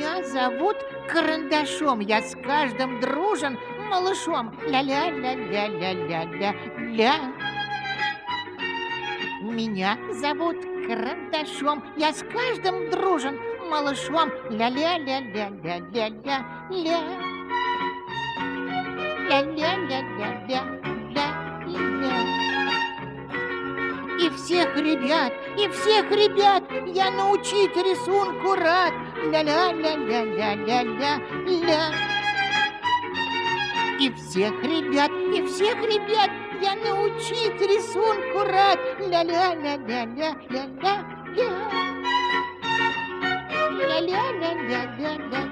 Меня зовут Карандашом. Я с каждым дружен малышом. Ля-ля-ля-ля-ля-ля-ля-ля. Меня зовут Карандашом. Я с каждым дружен малышом. Ля-ля-ля-ля-ля-ля-ля-ля. Ля-ля-ля-ля-ля-ля-ля. И всех ребят, и всех ребят я научить рисунку рад. Ля-ля-ля-ля-ля-ля-ля-ля. И всех ребят, и всех ребят я научить рисунку рад. Ля-ля-ля-ля-ля-ля-ля. Ля-ля-ля-ля-ля-ля-ля.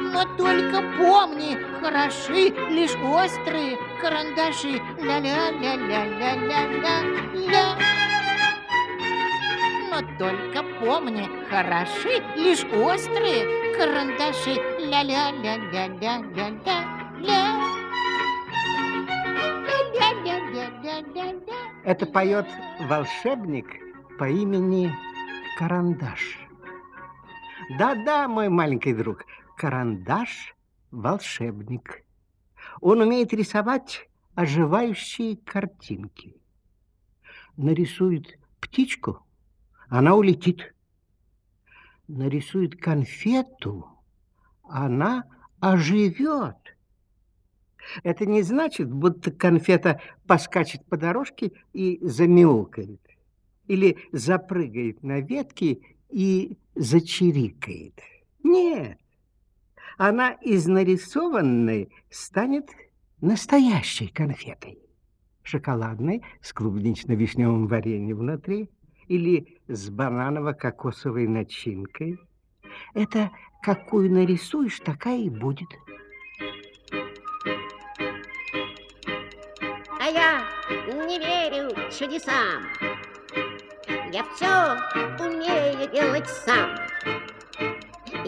Но только помни, хороши лишь острые карандаши. Ля-ля-ля-ля-ля-ля-ля. Но только помни, хороши лишь острые карандаши. Ля-ля-ля-ля-ля-ля-ля. Это поет волшебник по имени Карандаш. Да-да, мой маленький друг, Карандаш – волшебник. Он умеет рисовать оживающие картинки. Нарисует птичку, она улетит. Нарисует конфету, она оживет. Это не значит, будто конфета поскачет по дорожке и замяукает. Или запрыгает на ветке и зачирикает. Нет, она из нарисованной станет настоящей конфетой. Шоколадной с клубнично-вишневым вареньем внутри или с бананово-кокосовой начинкой. Это какую нарисуешь, такая и будет. А я не верю чудесам. Я все умею делать сам.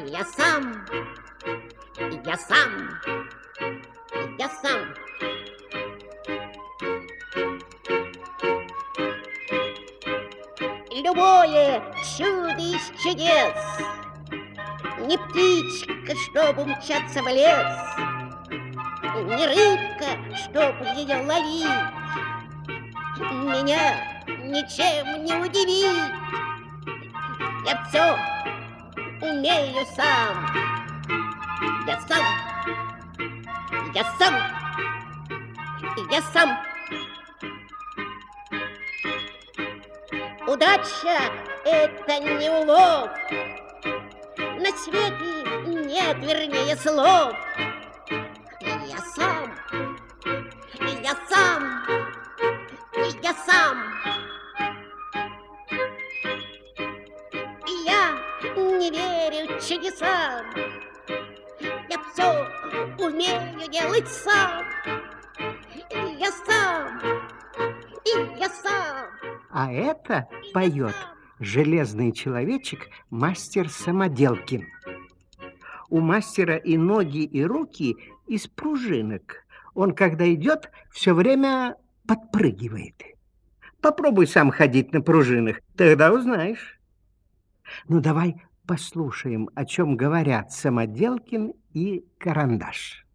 Я сам, я сам, я сам. Любое чудо из чудес, Не птичка, чтобы умчаться в лес, Не рыбка, чтобы ее ловить, Меня ничем не удивить. Я все умею сам. Я сам. Я сам. Я сам. Удача — это не улов. На свете нет вернее слов. Я сам. Я сам. Я сам. Я не верю чудесам. Я все умею делать сам. А это поет железный человечек мастер Самоделкин. У мастера и ноги, и руки из пружинок. Он, когда идет, все время подпрыгивает. Попробуй сам ходить на пружинах, тогда узнаешь. Ну, давай послушаем, о чем говорят Самоделкин и Карандаш.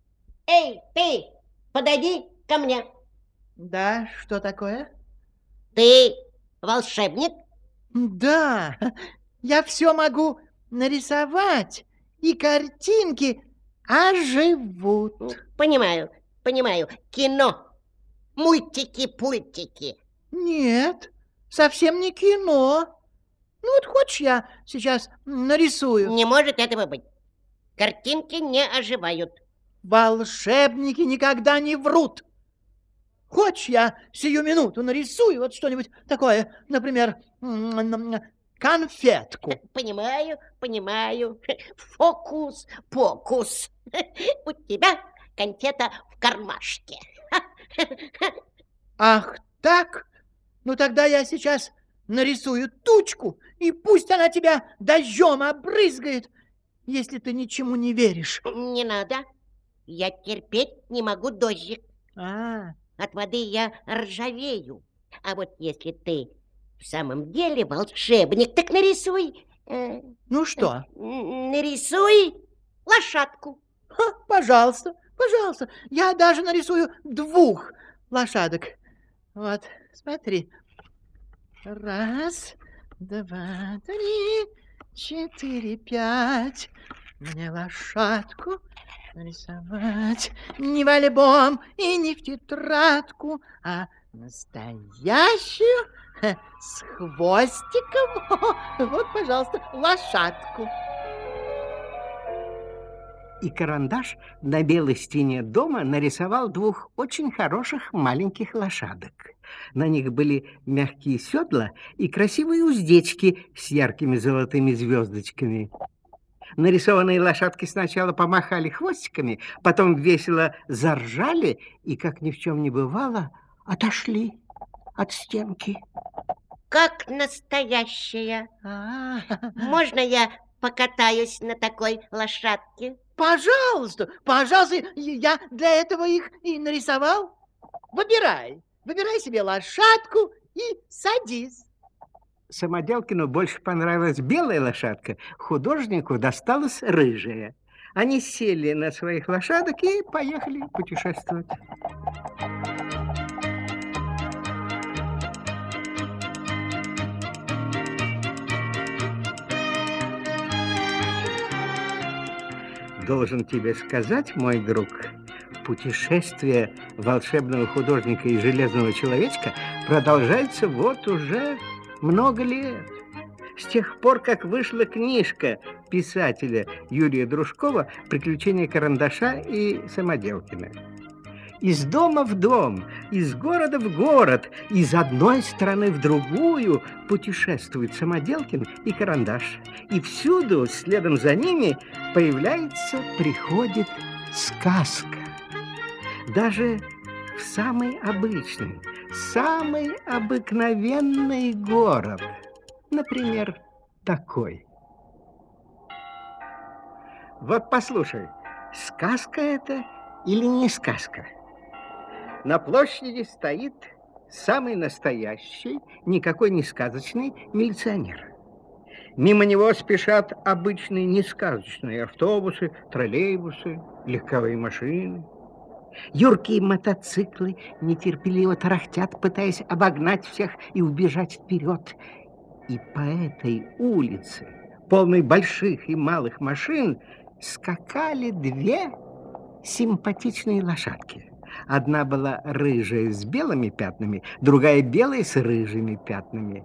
Эй, ты, подойди ко мне. Да, что такое? Ты волшебник? Да, я все могу нарисовать, и картинки оживут. Понимаю, понимаю. Кино. Мультики-пультики. Нет, совсем не кино. Ну вот хочешь, я сейчас нарисую. Не может этого быть. Картинки не оживают. Волшебники никогда не врут. Хочешь, я сию минуту нарисую вот что-нибудь такое, например, конфетку. Понимаю, понимаю. Фокус, покус. У тебя конфета в кармашке. Ах так? Ну тогда я сейчас нарисую тучку, и пусть она тебя дождем обрызгает, если ты ничему не веришь. Не надо. Я терпеть не могу дождик. А, От воды я ржавею. А вот если ты в самом деле волшебник, так нарисуй Э, Ну что? н- Нарисуй лошадку. Ха, пожалуйста, пожалуйста. Я даже нарисую двух лошадок. Вот, смотри. Раз, два, три, четыре, пять. Мне лошадку нарисовать не в альбом и не в тетрадку, а настоящую с хвостиком. Вот, пожалуйста, лошадку. И карандаш на белой стене дома нарисовал двух очень хороших маленьких лошадок. На них были мягкие седла и красивые уздечки с яркими золотыми звездочками. Нарисованные лошадки сначала помахали хвостиками, потом весело заржали и, как ни в чем не бывало, отошли от стенки. Как настоящая. А, Можно я покатаюсь на такой лошадке? Пожалуйста, пожалуйста, я для этого их и нарисовал. Выбирай, выбирай себе лошадку и садись. Самоделкину больше понравилась белая лошадка, художнику досталась рыжая. Они сели на своих лошадок и поехали путешествовать. Должен тебе сказать, мой друг, путешествие волшебного художника и железного человечка продолжается вот уже много лет. С тех пор, как вышла книжка писателя Юрия Дружкова «Приключения карандаша и самоделкина». Из дома в дом, из города в город, из одной страны в другую путешествует Самоделкин и Карандаш. И всюду, следом за ними, появляется, приходит сказка. Даже самый обычный, самый обыкновенный город. Например, такой. Вот послушай, сказка это или не сказка? На площади стоит самый настоящий, никакой не сказочный милиционер. Мимо него спешат обычные несказочные автобусы, троллейбусы, легковые машины. Юркие мотоциклы нетерпеливо тарахтят, пытаясь обогнать всех и убежать вперед. И по этой улице, полной больших и малых машин, скакали две симпатичные лошадки. Одна была рыжая с белыми пятнами, другая белая с рыжими пятнами.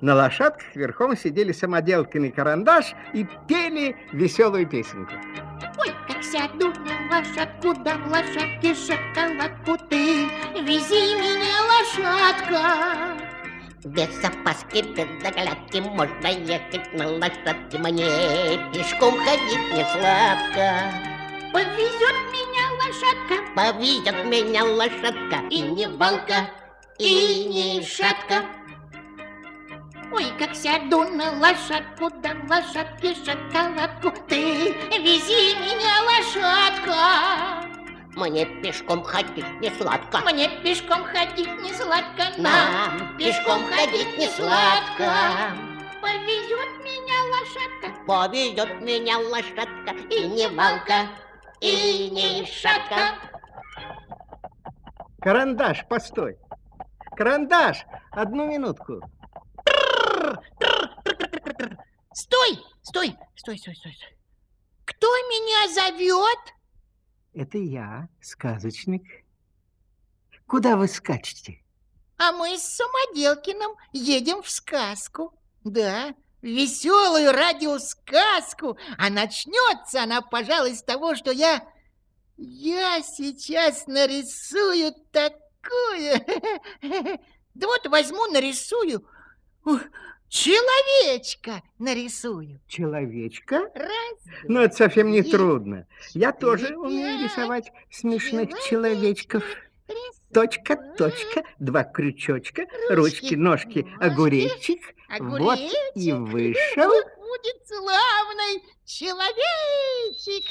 На лошадках верхом сидели самоделкин и карандаш и пели веселую песенку. Сяду на лошадку, дам лошадке шоколадку ты. Вези меня, лошадка. Без опаски, без заглядки можно ехать на лошадке мне. Пешком ходить не сладко. Повезет меня лошадка. Повезет меня лошадка и не балка, и не шатка. Ой, как сяду на лошадку, дам лошадке шоколадку ты. Вези меня, лошадка. Мне пешком ходить не сладко. Мне пешком ходить не сладко, Нам пешком ходить не сладко. Повезет меня лошадка. Повезет меня лошадка и не балка, и не шатка. Карандаш, постой. Карандаш, одну минутку. Стой, стой, стой, стой, стой. стой. Кто меня зовет? Это я, сказочник. Куда вы скачете? А мы с Самоделкиным едем в сказку. Да, в веселую радиосказку. А начнется она, пожалуй, с того, что я... Я сейчас нарисую такое. Да вот возьму, нарисую. Человечка нарисую. Человечка? Раз, Ну, это совсем не трудно. Я тоже четыре, умею пять, рисовать смешных человечков. раз, Точка, точка, два крючочка, ручки, ножки, ножки, огуречек. Вот и огуречек. вышел. Вот будет славный человечек.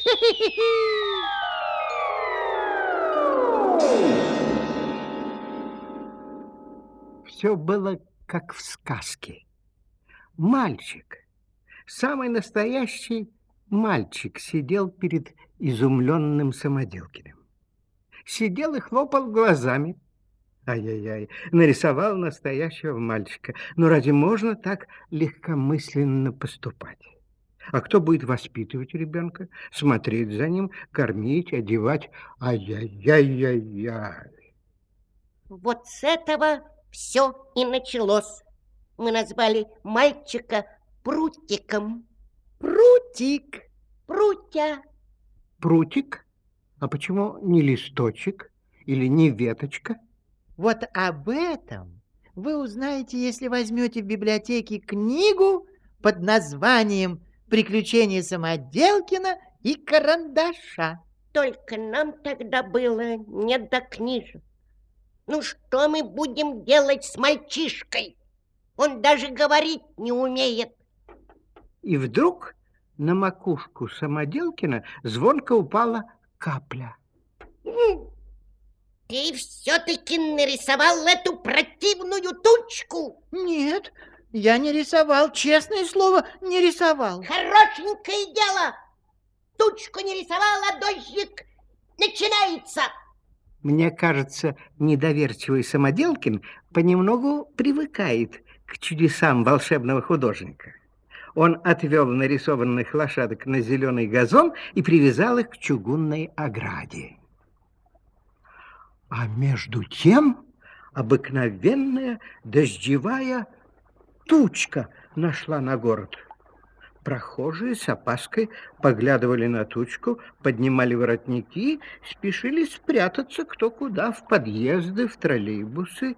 Все было как в сказке. Мальчик Самый настоящий мальчик сидел перед изумленным Самоделкиным. Сидел и хлопал глазами. Ай-яй-яй, нарисовал настоящего мальчика. Но разве можно так легкомысленно поступать? А кто будет воспитывать ребенка, смотреть за ним, кормить, одевать? Ай-яй-яй-яй-яй. Вот с этого все и началось. Мы назвали мальчика Прутиком. Прутик. Прутя. Прутик? А почему не листочек или не веточка? Вот об этом вы узнаете, если возьмете в библиотеке книгу под названием «Приключения Самоделкина и Карандаша». Только нам тогда было не до книжек. Ну что мы будем делать с мальчишкой? Он даже говорить не умеет. И вдруг на макушку Самоделкина звонко упала капля. Ты все-таки нарисовал эту противную тучку. Нет, я не рисовал, честное слово, не рисовал. Хорошенькое дело. Тучку не рисовал, а дождик начинается. Мне кажется, недоверчивый Самоделкин понемногу привыкает к чудесам волшебного художника. Он отвел нарисованных лошадок на зеленый газон и привязал их к чугунной ограде. А между тем обыкновенная дождевая тучка нашла на город. Прохожие с опаской поглядывали на тучку, поднимали воротники, спешили спрятаться кто куда, в подъезды, в троллейбусы.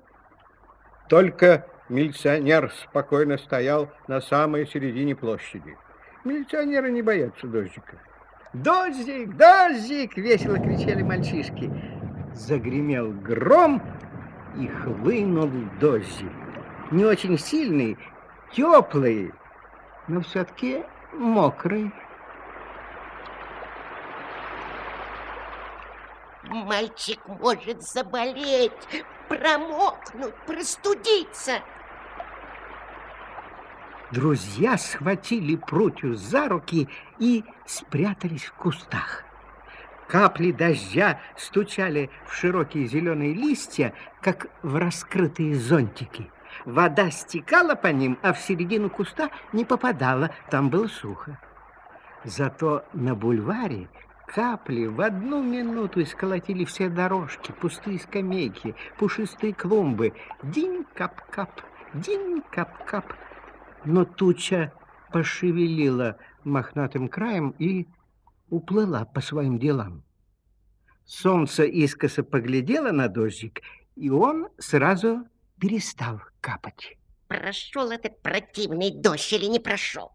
Только милиционер спокойно стоял на самой середине площади. Милиционеры не боятся дождика. «Дождик! Дождик!» — весело кричали мальчишки. Загремел гром и хлынул дождик. Не очень сильный, теплый, но все-таки мокрый. Мальчик может заболеть, промокнуть, простудиться. Друзья схватили Прутью за руки и спрятались в кустах. Капли дождя стучали в широкие зеленые листья, как в раскрытые зонтики. Вода стекала по ним, а в середину куста не попадала, там было сухо. Зато на бульваре капли в одну минуту исколотили все дорожки, пустые скамейки, пушистые клумбы. Динь-кап-кап, динь-кап-кап. Но туча пошевелила мохнатым краем и уплыла по своим делам. Солнце искоса поглядело на дождик, и он сразу перестал капать. Прошел этот противный дождь или не прошел?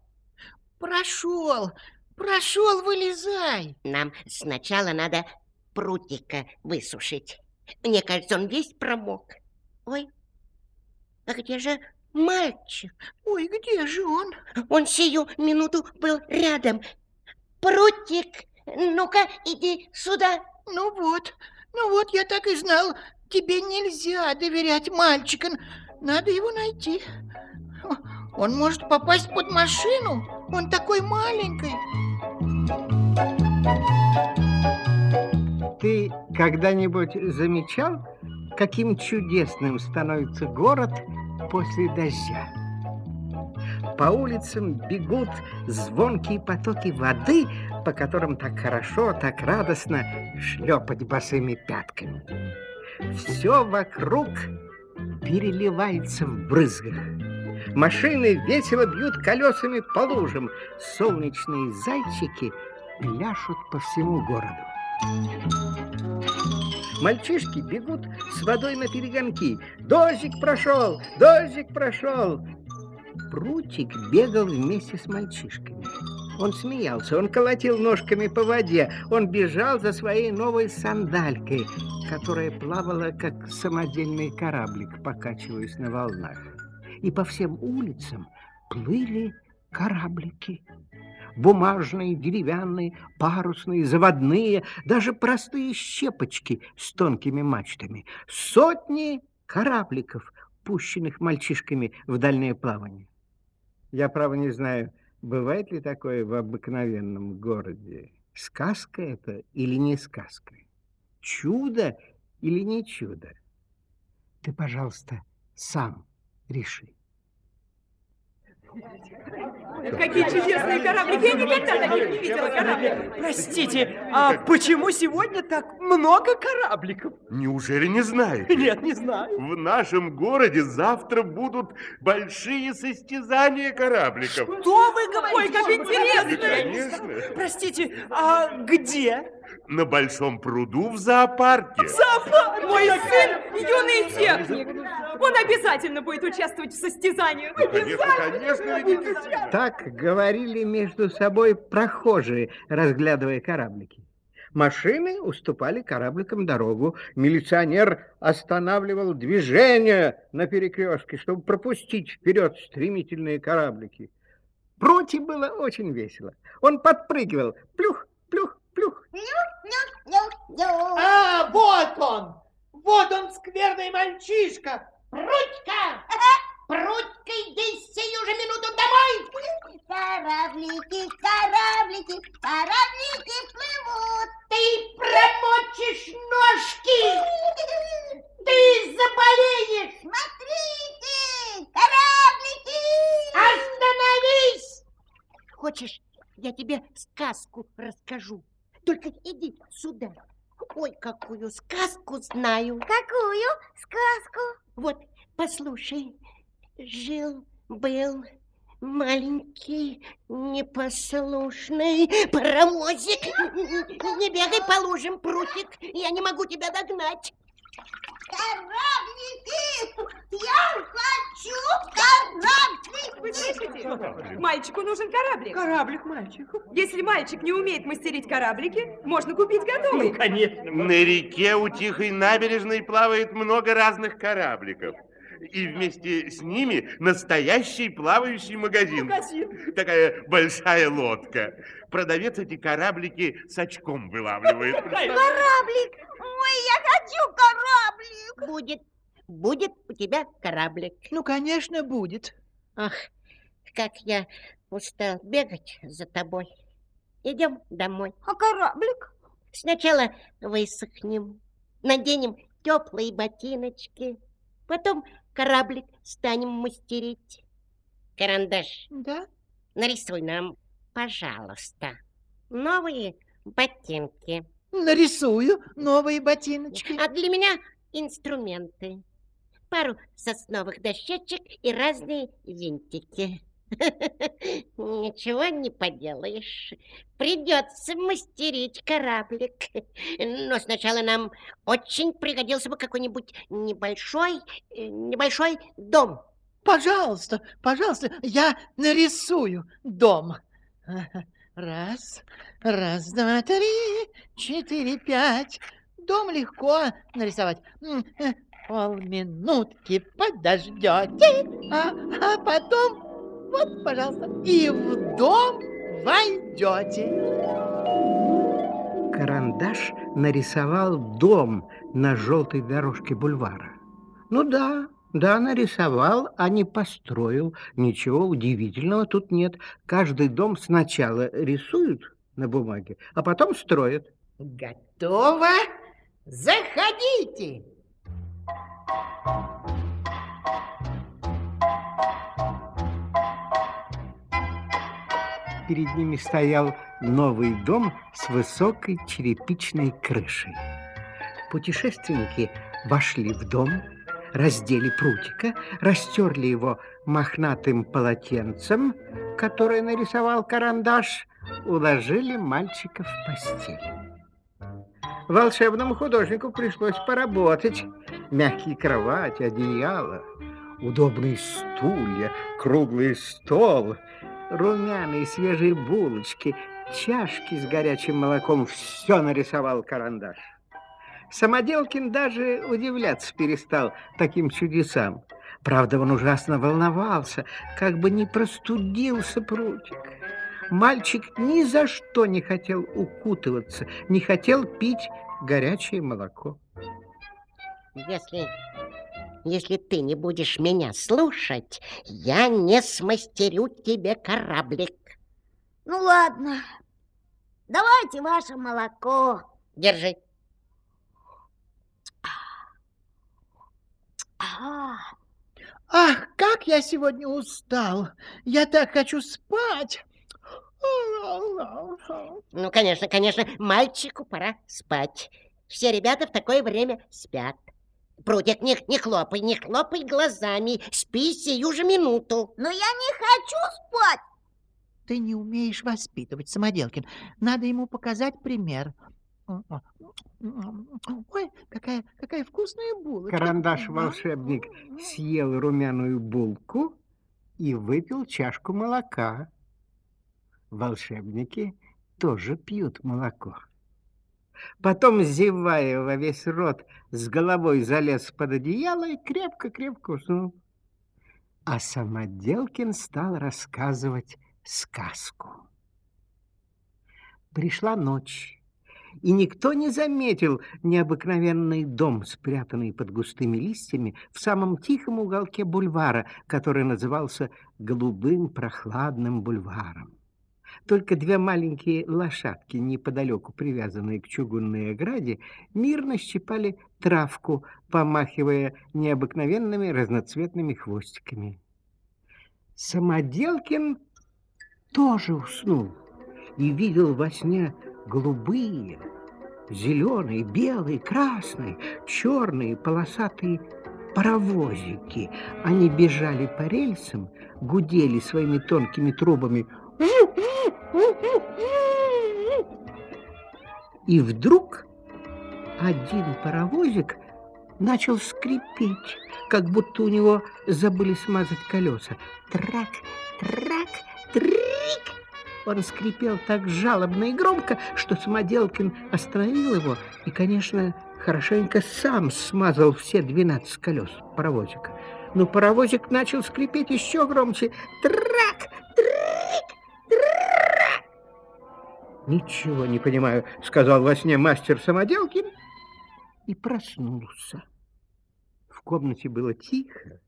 Прошел, прошел, вылезай. Нам сначала надо прутика высушить. Мне кажется, он весь промок. Ой, а где же мальчик? Ой, где же он? Он сию минуту был рядом. Прутик, ну-ка, иди сюда. Ну вот, ну вот, я так и знал. Тебе нельзя доверять мальчика. Надо его найти. Он может попасть под машину. Он такой маленький. Ты когда-нибудь замечал, каким чудесным становится город после дождя? По улицам бегут звонкие потоки воды, по которым так хорошо, так радостно шлепать босыми пятками. Все вокруг переливается в брызгах. Машины весело бьют колесами по лужам. Солнечные зайчики пляшут по всему городу. Мальчишки бегут с водой на перегонки. Дождик прошел, дождик прошел. Прутик бегал вместе с мальчишками. Он смеялся, он колотил ножками по воде, он бежал за своей новой сандалькой, которая плавала, как самодельный кораблик, покачиваясь на волнах. И по всем улицам плыли кораблики. Бумажные, деревянные, парусные, заводные, даже простые щепочки с тонкими мачтами. Сотни корабликов, пущенных мальчишками в дальнее плавание. Я, право, не знаю, Бывает ли такое в обыкновенном городе? Сказка это или не сказка? Чудо или не чудо? Ты, пожалуйста, сам реши. Какие чудесные кораблики! Я никогда таких не видела корабликов. Простите, а почему сегодня так много корабликов? Неужели не знаете? Нет, не знаю. В нашем городе завтра будут большие состязания корабликов. Что вы говорите? Ой, как интересно! Конечно. Простите, а где? На большом пруду в зоопарке. Зоопарк! Мой сын юный техник. Он обязательно будет участвовать в состязаниях. Конечно, конечно, ведь Так говорили между собой прохожие, разглядывая кораблики. Машины уступали корабликам дорогу. Милиционер останавливал движение на перекрестке, чтобы пропустить вперед стремительные кораблики. Проти было очень весело. Он подпрыгивал. Плюх, плюх, плюх. А, вот он! Вот он, скверный мальчишка! Прудька! Прудька, иди сию же минуту домой! Кораблики, кораблики, кораблики плывут. Ты промочишь ножки! Ты заболеешь! Смотрите, кораблики! Остановись! Хочешь, я тебе сказку расскажу? Только иди сюда. Ой, какую сказку знаю. Какую сказку? Вот, послушай. Жил, был маленький, непослушный паровозик. Не бегай по лужам, прутик, я не могу тебя догнать. Кораблики! Я хочу? Мальчику нужен кораблик. Кораблик мальчику. Если мальчик не умеет мастерить кораблики, можно купить готовый. Ну, конечно. На реке у Тихой набережной плавает много разных корабликов. И вместе с ними настоящий плавающий магазин. Магазин. Такая большая лодка. Продавец эти кораблики с очком вылавливает. Кораблик! Ой, я хочу кораблик! Будет, будет у тебя кораблик. Ну, конечно, будет. Ах, как я устал бегать за тобой. Идем домой. А кораблик? Сначала высохнем, наденем теплые ботиночки, потом кораблик станем мастерить. Карандаш, Да? нарисуй нам, пожалуйста, новые ботинки. Нарисую новые ботиночки. А для меня инструменты. Пару сосновых дощечек и разные винтики. Ничего не поделаешь. Придется мастерить кораблик. Но сначала нам очень пригодился бы какой-нибудь небольшой, э, небольшой дом. Пожалуйста, пожалуйста, я нарисую дом. Раз, раз, два, три, четыре, пять. Дом легко нарисовать. Э, Полминутки подождете, а, а потом, вот, пожалуйста, и в дом войдете. Карандаш нарисовал дом на желтой дорожке бульвара. Ну да, да, нарисовал, а не построил. Ничего удивительного тут нет. Каждый дом сначала рисуют на бумаге, а потом строят. Готово? Заходите. Перед ними стоял новый дом с высокой черепичной крышей. Путешественники вошли в дом, раздели прутика, растерли его мохнатым полотенцем, которое нарисовал карандаш, уложили мальчика в постель. Волшебному художнику пришлось поработать. Мягкие кровати, одеяло, удобные стулья, круглый стол, румяные свежие булочки, чашки с горячим молоком. Все нарисовал карандаш. Самоделкин даже удивляться перестал таким чудесам. Правда, он ужасно волновался, как бы не простудился прутик. Мальчик ни за что не хотел укутываться, не хотел пить горячее молоко. Если Если ты не будешь меня слушать, я не смастерю тебе кораблик. Ну ладно, давайте ваше молоко. Держи. А, Ах, как я сегодня устал! Я так хочу спать! Ну, конечно, конечно, мальчику пора спать. Все ребята в такое время спят. Прудик, не, не хлопай, не хлопай глазами. Спи сию же минуту. но я не хочу спать. Ты не умеешь воспитывать, Самоделкин. Надо ему показать пример. Ой, какая, какая вкусная булочка. Карандаш-волшебник съел румяную булку и выпил чашку молока. Волшебники тоже пьют молоко. Потом, зевая во весь рот, с головой залез под одеяло и крепко-крепко уснул. А Самоделкин стал рассказывать сказку. Пришла ночь, и никто не заметил необыкновенный дом, спрятанный под густыми листьями в самом тихом уголке бульвара, который назывался Голубым прохладным бульваром. Только две маленькие лошадки, неподалеку привязанные к чугунной ограде, мирно щипали травку, помахивая необыкновенными разноцветными хвостиками. Самоделкин тоже уснул и видел во сне голубые, зеленые, белые, красные, черные, полосатые паровозики. Они бежали по рельсам, гудели своими тонкими трубами. И вдруг один паровозик начал скрипеть, как будто у него забыли смазать колеса. Трак, трак, трик. Он скрипел так жалобно и громко, что Самоделкин остановил его и, конечно, хорошенько сам смазал все двенадцать колес паровозика. Но паровозик начал скрипеть еще громче. Трак, трик, трак. Ничего не понимаю, сказал во сне мастер Самоделкин и проснулся. В комнате было тихо.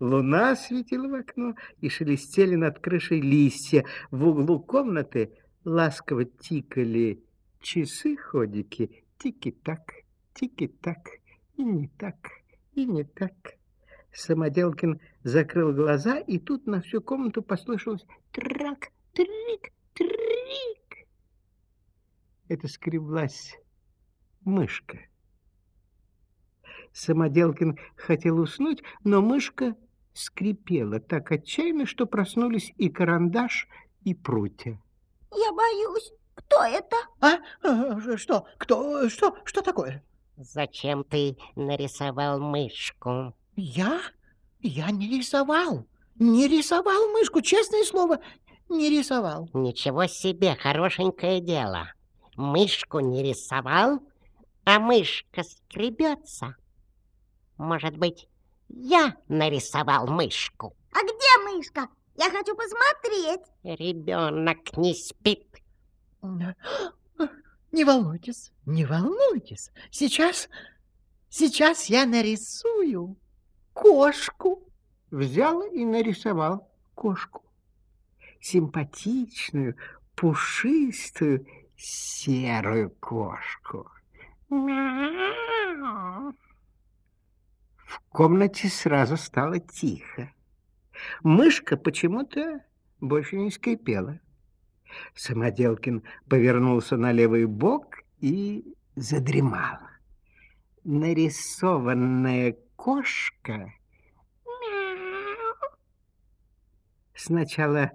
Луна светила в окно и шелестели над крышей листья. В углу комнаты ласково тикали часы-ходики. Тики-так, тики-так, и не так, и не так. Самоделкин закрыл глаза, и тут на всю комнату послышалось трак, трик, трик. Это скреблась мышка. Самоделкин хотел уснуть, но мышка скрипела так отчаянно, что проснулись и карандаш, и прутья. Я боюсь. Кто это? А? Э, Что? Кто? Что? Что такое? Зачем ты нарисовал мышку? Я? Я не рисовал. Не рисовал мышку, честное слово, не рисовал. Ничего себе, хорошенькое дело. Мышку не рисовал, а мышка скребется. Может быть, я нарисовал мышку? А где мышка? Я хочу посмотреть. Ребенок не спит. Не волнуйтесь, не волнуйтесь. Сейчас, сейчас я нарисую кошку. Взял и нарисовал кошку. Симпатичную, пушистую, серую кошку. В комнате сразу стало тихо. Мышка почему-то больше не скрипела. Самоделкин повернулся на левый бок и задремал. Нарисованная кошка сначала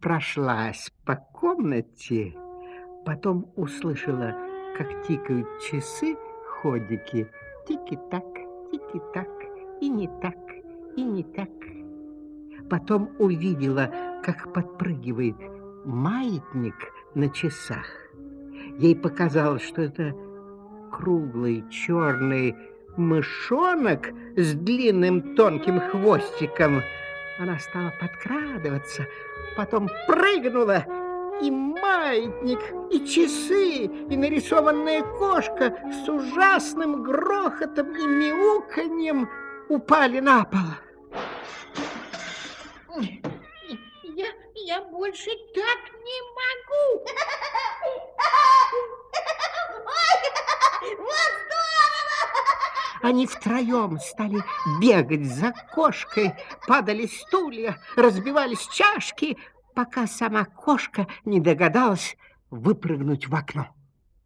прошлась по комнате, потом услышала, как тикают часы, ходики, тики-так, тики-так, и не так, и не так. Потом увидела, как подпрыгивает маятник на часах. Ей показалось, что это круглый черный мышонок с длинным тонким хвостиком. Она стала подкрадываться, потом прыгнула и маятник, и часы, и нарисованная кошка с ужасным грохотом и мяуканьем упали на пол. Я, я больше так не могу. Они втроем стали бегать за кошкой, падали стулья, разбивались чашки, пока сама кошка не догадалась выпрыгнуть в окно.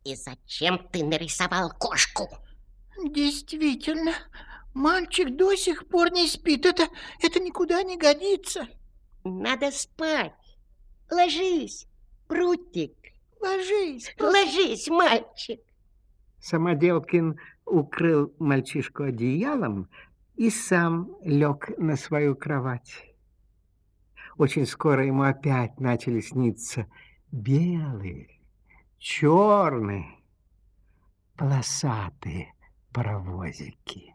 И зачем ты нарисовал кошку? Действительно, мальчик до сих пор не спит. Это, это никуда не годится. Надо спать. Ложись, прутик. Ложись. Ложись, мальчик. Самоделкин укрыл мальчишку одеялом и сам лег на свою кровать. Очень скоро ему опять начали сниться белые, черные, полосатые паровозики.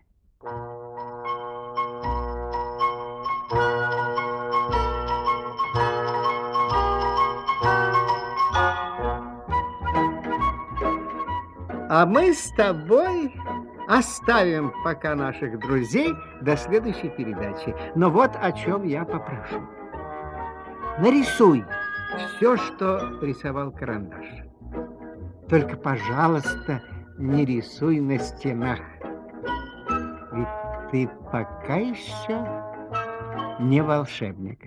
А мы с тобой оставим пока наших друзей до следующей передачи. Но вот о чем я попрошу. Нарисуй все, что рисовал карандаш. Только, пожалуйста, не рисуй на стенах. Ведь ты пока еще не волшебник.